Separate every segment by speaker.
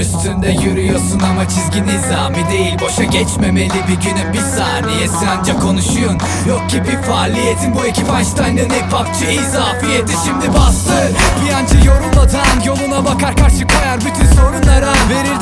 Speaker 1: Üstünde yürüyorsun ama çizgi nizami değil. Boşa geçmemeli bir günün bir saniyesi Ancak konuşuyorsun. Yok ki bir faaliyetin. Bu ekip Einstein'ın hip hopçı izafiyeti. Şimdi bastır. Bir yancı yorulmadan yoluna bakar karşı koyar. Bütün sorunlara Verirdik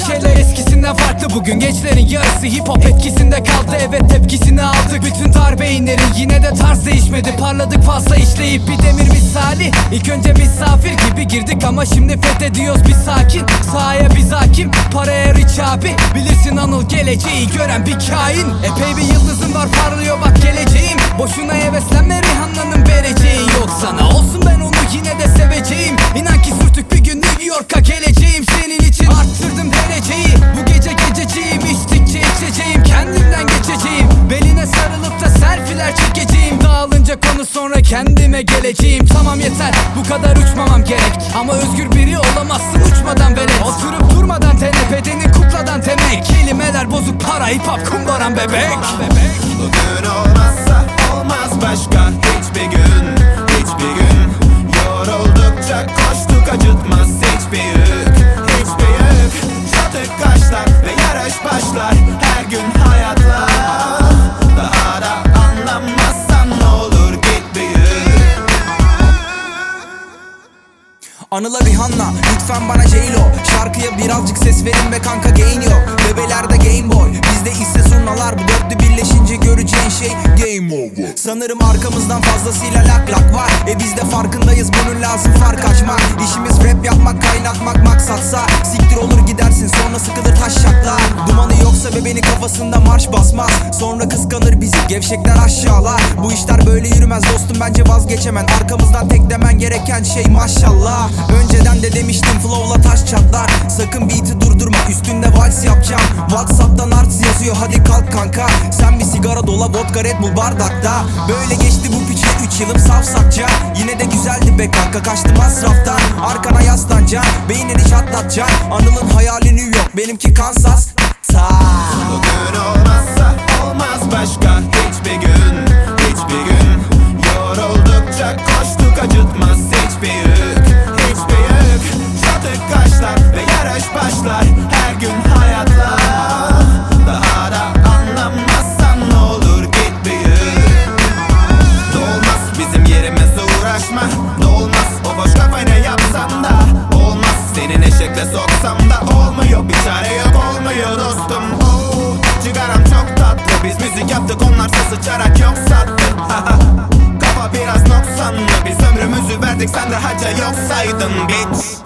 Speaker 1: bir şeyler eskisinden farklı. Bugün gençlerin yarısı hip hop etkisinde kaldı. Evet tepkisini aldık. Bütün dar beyinlerin Yine de tarz değişmedi. Parladık fazla işleyip bir demir misali. İlk önce misafir gibi girdik ama şimdi fethediyoruz. Bir sakin Sahaya biz hakim. Paraya rich abi. Bilirsin Anıl geleceği gören bir kain. Epey bir yıldızın var parlıyor bak geleceğim. Boşuna heveslenme Rihanna'nın vereceği. Yok sana Konu sonra kendime geleceğim. Tamam yeter bu kadar uçmamam gerek. Ama özgür biri olamazsın uçmadan velet. Oturup durmadan tenepedenin kukladan temek. Kelimeler bozuk para hip hop kumbaran bebek.
Speaker 2: Bugün olmazsa olmaz başka hiçbir gün Hiçbir gün. Yoruldukça koştuk acıtmaz hiçbir yük Hiçbir yük. Çatık kaşlar ve yarış başlar Her gün hayatla
Speaker 3: Anıla Rihanna lütfen bana J-Lo. Şarkıya birazcık ses verin be kanka gain yok. Bebelerde Game Boy bizde ise zurnalar Bu dörtlü birleşince göreceğin şey game over. Sanırım arkamızdan fazlasıyla lak lak var. E biz de farkındayız bunun lazım fark açmak İşimiz rap yapmak kaynatmak maksatsa Siktir olur gidersin. Sonra sıkılır taş şaklar Dumanı yoksa ve beni kafasında marş basmaz. Sonra kıskanır bizi gevşekler aşağılar. Bu işler böyle yürümez dostum bence vazgeçemen Arkamızdan tek demen gereken şey maşallah. Önceden de demiştim flowla taş çatlar. Sakın beat'i durdurma üstünde vals yapacağım. Whatsapp'tan arts yazıyor hadi kalk kanka. Sen bir sigara dola vodka Red Bull bardakta. Böyle geçti bu piçle 3 yılım safsakça Yine de güzeldi be kanka kaçtı masraftan. Arkana yaslanacaksın beynini çatlatacaksın Anıl'ın hayali New York benimki Kansas. Ta.
Speaker 2: Bugün Olmuyor. Bir çare yok olmuyor dostum. Oo, Cigaram çok tatlı. Biz müzik yaptık onlarsa sıçarak yok sattı. Kafa biraz noksanlı biz ömrümüzü verdik sen hacca yok saydın bitch